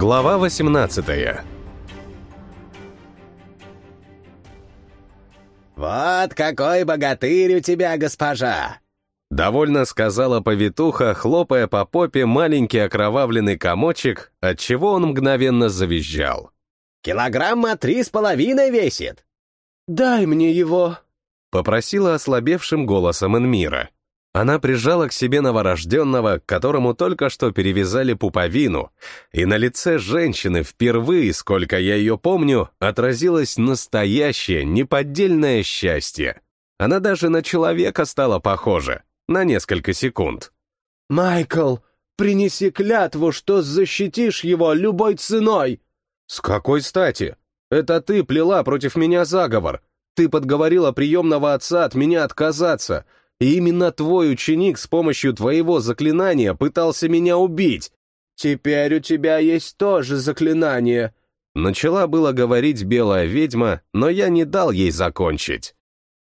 Глава 18 «Вот какой богатырь у тебя, госпожа!» Довольно сказала повитуха, хлопая по попе маленький окровавленный комочек, отчего он мгновенно завизжал. «Килограмма три с половиной весит!» «Дай мне его!» — попросила ослабевшим голосом Энмира. Она прижала к себе новорожденного, которому только что перевязали пуповину, и на лице женщины впервые, сколько я ее помню, отразилось настоящее, неподдельное счастье. Она даже на человека стала похожа, на несколько секунд. «Майкл, принеси клятву, что защитишь его любой ценой!» «С какой стати? Это ты плела против меня заговор. Ты подговорила приемного отца от меня отказаться, и именно твой ученик с помощью твоего заклинания пытался меня убить. Теперь у тебя есть тоже заклинание. Начала было говорить белая ведьма, но я не дал ей закончить.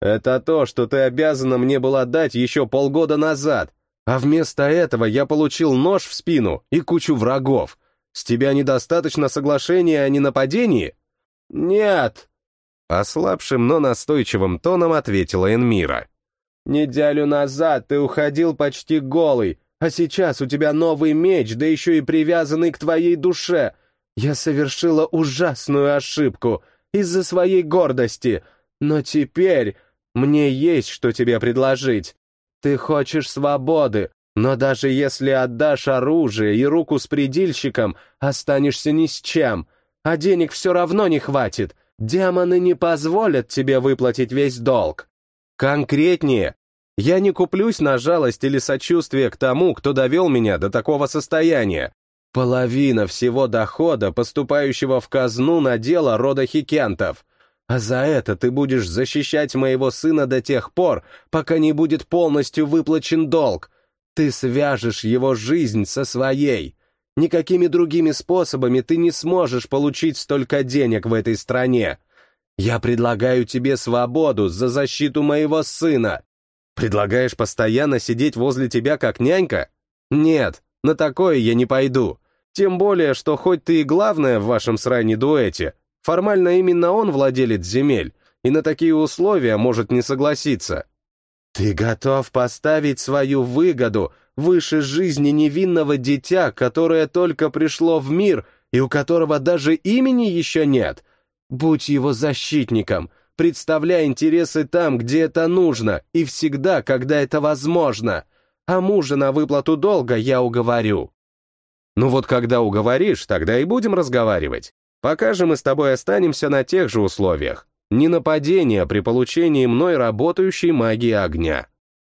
Это то, что ты обязана мне была дать еще полгода назад, а вместо этого я получил нож в спину и кучу врагов. С тебя недостаточно соглашения о ненападении? Нет. Ослабшим, но настойчивым тоном ответила Энмира. Неделю назад ты уходил почти голый, а сейчас у тебя новый меч, да еще и привязанный к твоей душе. Я совершила ужасную ошибку из-за своей гордости, но теперь мне есть что тебе предложить. Ты хочешь свободы, но даже если отдашь оружие и руку с предельщиком, останешься ни с чем, а денег все равно не хватит. Демоны не позволят тебе выплатить весь долг. Конкретнее. Я не куплюсь на жалость или сочувствие к тому, кто довел меня до такого состояния. Половина всего дохода, поступающего в казну на дело рода хикентов. А за это ты будешь защищать моего сына до тех пор, пока не будет полностью выплачен долг. Ты свяжешь его жизнь со своей. Никакими другими способами ты не сможешь получить столько денег в этой стране. Я предлагаю тебе свободу за защиту моего сына. Предлагаешь постоянно сидеть возле тебя как нянька? Нет, на такое я не пойду. Тем более, что хоть ты и главная в вашем сране дуэте, формально именно он владелец земель, и на такие условия может не согласиться. Ты готов поставить свою выгоду выше жизни невинного дитя, которое только пришло в мир и у которого даже имени еще нет, Будь его защитником, представляй интересы там, где это нужно, и всегда, когда это возможно. А мужа на выплату долга я уговорю. Ну вот когда уговоришь, тогда и будем разговаривать. Пока же мы с тобой останемся на тех же условиях. Не нападение при получении мной работающей магии огня.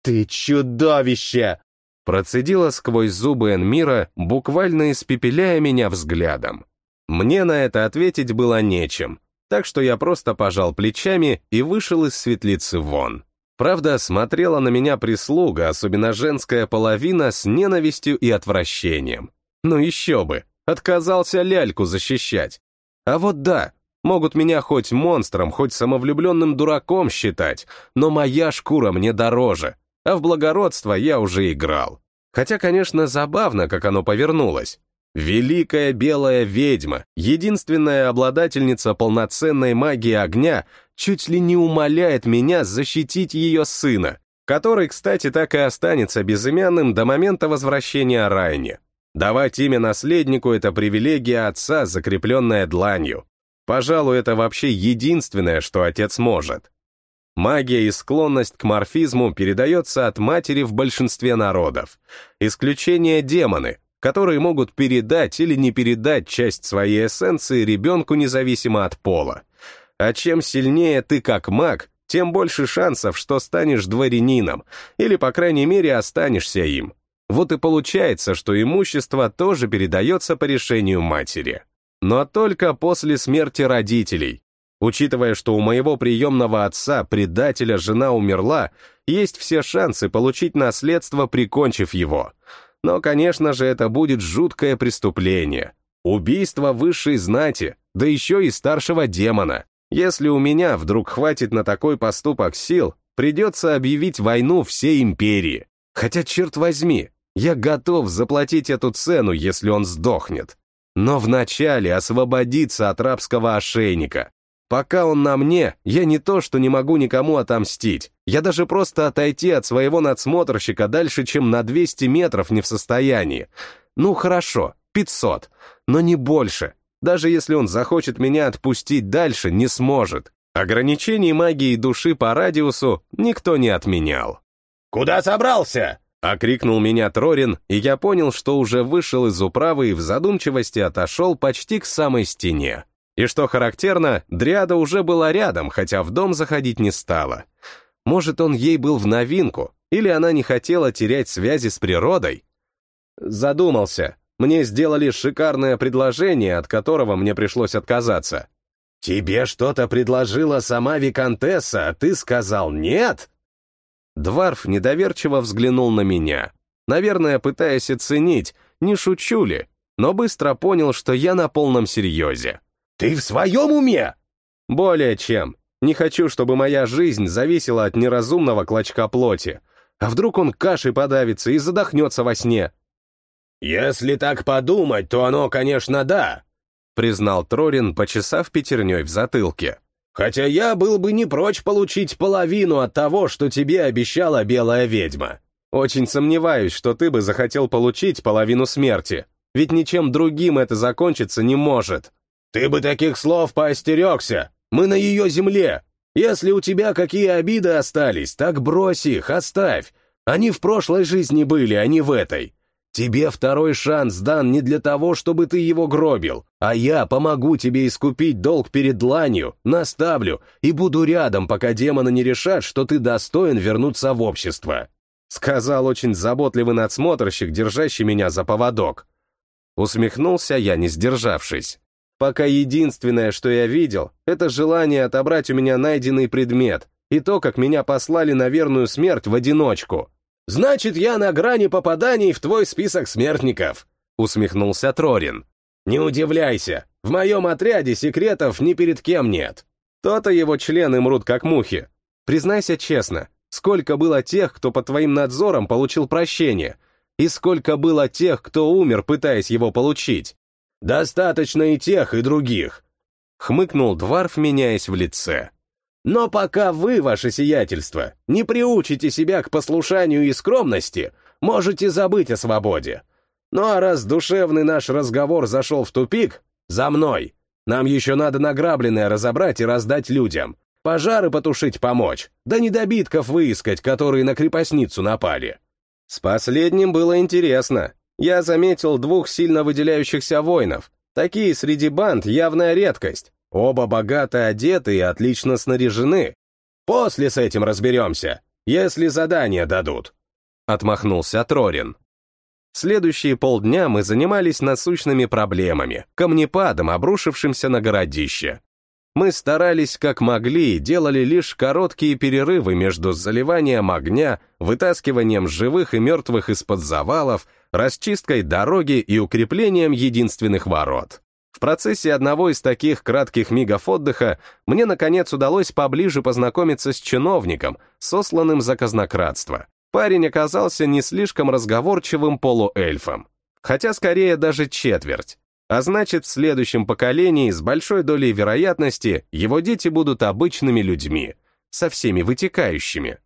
Ты чудовище! Процедила сквозь зубы Энмира, буквально испепеляя меня взглядом. Мне на это ответить было нечем, так что я просто пожал плечами и вышел из светлицы вон. Правда, смотрела на меня прислуга, особенно женская половина, с ненавистью и отвращением. Ну еще бы, отказался ляльку защищать. А вот да, могут меня хоть монстром, хоть самовлюбленным дураком считать, но моя шкура мне дороже, а в благородство я уже играл. Хотя, конечно, забавно, как оно повернулось. Великая белая ведьма, единственная обладательница полноценной магии огня, чуть ли не умоляет меня защитить ее сына, который, кстати, так и останется безымянным до момента возвращения Райни. Давать имя наследнику — это привилегия отца, закрепленная дланью. Пожалуй, это вообще единственное, что отец может. Магия и склонность к морфизму передается от матери в большинстве народов. Исключение демоны, которые могут передать или не передать часть своей эссенции ребенку независимо от пола. А чем сильнее ты как маг, тем больше шансов, что станешь дворянином, или, по крайней мере, останешься им. Вот и получается, что имущество тоже передается по решению матери. Но только после смерти родителей. Учитывая, что у моего приемного отца, предателя, жена умерла, есть все шансы получить наследство, прикончив его — но, конечно же, это будет жуткое преступление. Убийство высшей знати, да еще и старшего демона. Если у меня вдруг хватит на такой поступок сил, придется объявить войну всей империи. Хотя, черт возьми, я готов заплатить эту цену, если он сдохнет. Но вначале освободиться от рабского ошейника. Пока он на мне, я не то, что не могу никому отомстить. Я даже просто отойти от своего надсмотрщика дальше, чем на 200 метров не в состоянии. Ну хорошо, 500, но не больше. Даже если он захочет меня отпустить дальше, не сможет. Ограничений магии души по радиусу никто не отменял. «Куда собрался?» — окрикнул меня Трорин, и я понял, что уже вышел из управы и в задумчивости отошел почти к самой стене. И что характерно, Дриада уже была рядом, хотя в дом заходить не стала. Может, он ей был в новинку, или она не хотела терять связи с природой? Задумался. Мне сделали шикарное предложение, от которого мне пришлось отказаться. «Тебе что-то предложила сама Викантесса, а ты сказал нет?» Дварф недоверчиво взглянул на меня, наверное, пытаясь оценить, не шучу ли, но быстро понял, что я на полном серьезе. «Ты в своем уме?» «Более чем. Не хочу, чтобы моя жизнь зависела от неразумного клочка плоти. А вдруг он кашей подавится и задохнется во сне?» «Если так подумать, то оно, конечно, да», — признал Трорин, почесав пятерней в затылке. «Хотя я был бы не прочь получить половину от того, что тебе обещала белая ведьма». «Очень сомневаюсь, что ты бы захотел получить половину смерти, ведь ничем другим это закончиться не может». «Ты бы таких слов поостерегся! Мы на ее земле! Если у тебя какие обиды остались, так брось их, оставь! Они в прошлой жизни были, а не в этой. Тебе второй шанс дан не для того, чтобы ты его гробил, а я помогу тебе искупить долг перед ланью, наставлю и буду рядом, пока демоны не решат, что ты достоин вернуться в общество», сказал очень заботливый надсмотрщик, держащий меня за поводок. Усмехнулся я, не сдержавшись. Пока единственное, что я видел, это желание отобрать у меня найденный предмет и то, как меня послали на верную смерть в одиночку. «Значит, я на грани попаданий в твой список смертников», — усмехнулся Трорин. «Не удивляйся, в моем отряде секретов ни перед кем нет». То-то его члены мрут как мухи. Признайся честно, сколько было тех, кто под твоим надзором получил прощение, и сколько было тех, кто умер, пытаясь его получить? Достаточно и тех, и других. Хмыкнул Дварф, меняясь в лице. Но пока вы, ваше сиятельство, не приучите себя к послушанию и скромности, можете забыть о свободе. Ну а раз душевный наш разговор зашел в тупик, за мной. Нам еще надо награбленное разобрать и раздать людям. Пожары потушить помочь, да недобитков выискать, которые на крепостницу напали. С последним было интересно. Я заметил двух сильно выделяющихся воинов. Такие среди банд явная редкость. Оба богато одеты и отлично снаряжены. После с этим разберемся, если задание дадут. Отмахнулся Трорин. Следующие полдня мы занимались насущными проблемами, камнепадом, обрушившимся на городище. Мы старались как могли и делали лишь короткие перерывы между заливанием огня, вытаскиванием живых и мертвых из-под завалов, расчисткой дороги и укреплением единственных ворот. В процессе одного из таких кратких мигов отдыха мне, наконец, удалось поближе познакомиться с чиновником, сосланным за казнократство. Парень оказался не слишком разговорчивым полуэльфом, хотя скорее даже четверть. А значит, в следующем поколении с большой долей вероятности его дети будут обычными людьми, со всеми вытекающими.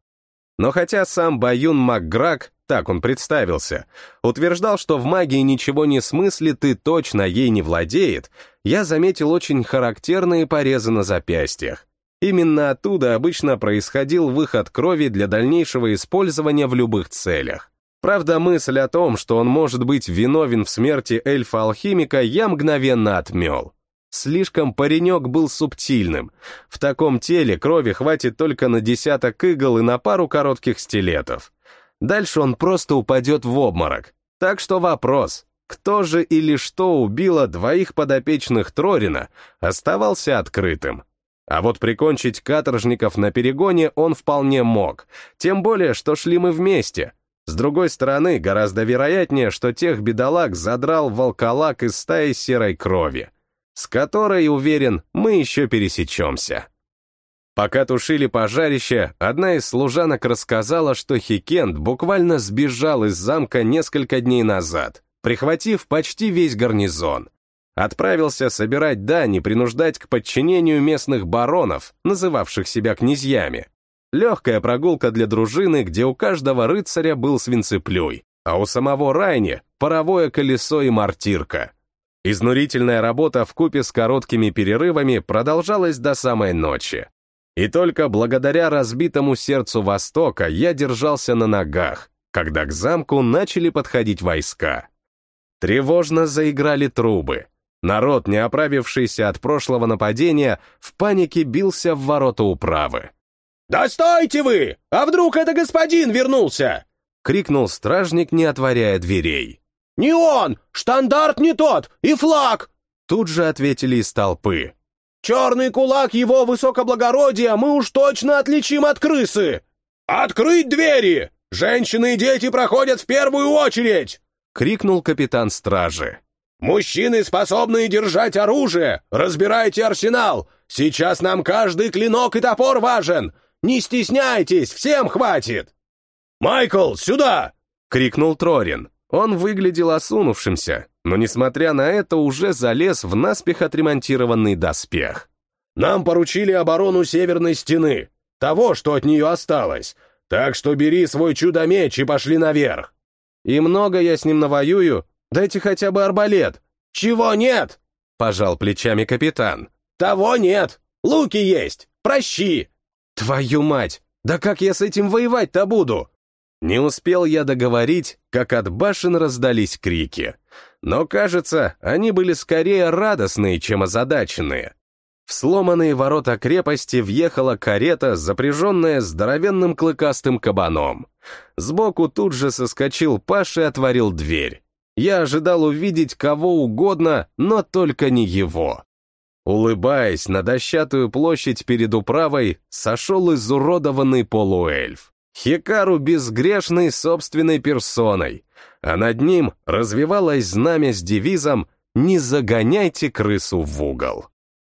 Но хотя сам Баюн Макграк так он представился, утверждал, что в магии ничего не смыслит и точно ей не владеет, я заметил очень характерные порезы на запястьях. Именно оттуда обычно происходил выход крови для дальнейшего использования в любых целях. Правда, мысль о том, что он может быть виновен в смерти эльфа-алхимика, я мгновенно отмел. Слишком паренек был субтильным. В таком теле крови хватит только на десяток игл и на пару коротких стилетов. Дальше он просто упадет в обморок. Так что вопрос, кто же или что убило двоих подопечных Трорина, оставался открытым. А вот прикончить каторжников на перегоне он вполне мог, тем более, что шли мы вместе. С другой стороны, гораздо вероятнее, что тех бедолаг задрал волколак из стаи серой крови, с которой, уверен, мы еще пересечемся. Пока тушили пожарище, одна из служанок рассказала, что Хикент буквально сбежал из замка несколько дней назад, прихватив почти весь гарнизон. Отправился собирать дань и принуждать к подчинению местных баронов, называвших себя князьями. Легкая прогулка для дружины, где у каждого рыцаря был свинцеплюй, а у самого Райни — паровое колесо и мартирка. Изнурительная работа в купе с короткими перерывами продолжалась до самой ночи. И только благодаря разбитому сердцу Востока я держался на ногах, когда к замку начали подходить войска. Тревожно заиграли трубы. Народ, не оправившийся от прошлого нападения, в панике бился в ворота управы. «Да стойте вы! А вдруг это господин вернулся?» — крикнул стражник, не отворяя дверей. «Не он! Штандарт не тот! И флаг!» Тут же ответили из толпы. «Черный кулак его высокоблагородия мы уж точно отличим от крысы!» «Открыть двери! Женщины и дети проходят в первую очередь!» — крикнул капитан стражи. «Мужчины, способные держать оружие, разбирайте арсенал! Сейчас нам каждый клинок и топор важен! Не стесняйтесь, всем хватит!» «Майкл, сюда!» — крикнул Трорин. Он выглядел осунувшимся, но, несмотря на это, уже залез в наспех отремонтированный доспех. «Нам поручили оборону Северной Стены, того, что от нее осталось, так что бери свой чудо-меч и пошли наверх». «И много я с ним навоюю? Дайте хотя бы арбалет». «Чего нет?» — пожал плечами капитан. «Того нет. Луки есть. Прощи». «Твою мать! Да как я с этим воевать-то буду?» Не успел я договорить, как от башен раздались крики. Но, кажется, они были скорее радостные, чем озадаченные. В сломанные ворота крепости въехала карета, запряженная здоровенным клыкастым кабаном. Сбоку тут же соскочил Паш и отворил дверь. Я ожидал увидеть кого угодно, но только не его. Улыбаясь, на дощатую площадь перед управой сошел изуродованный полуэльф. Хикару безгрешный собственной персоной, а над ним развивалось знамя с девизом «Не загоняйте крысу в угол».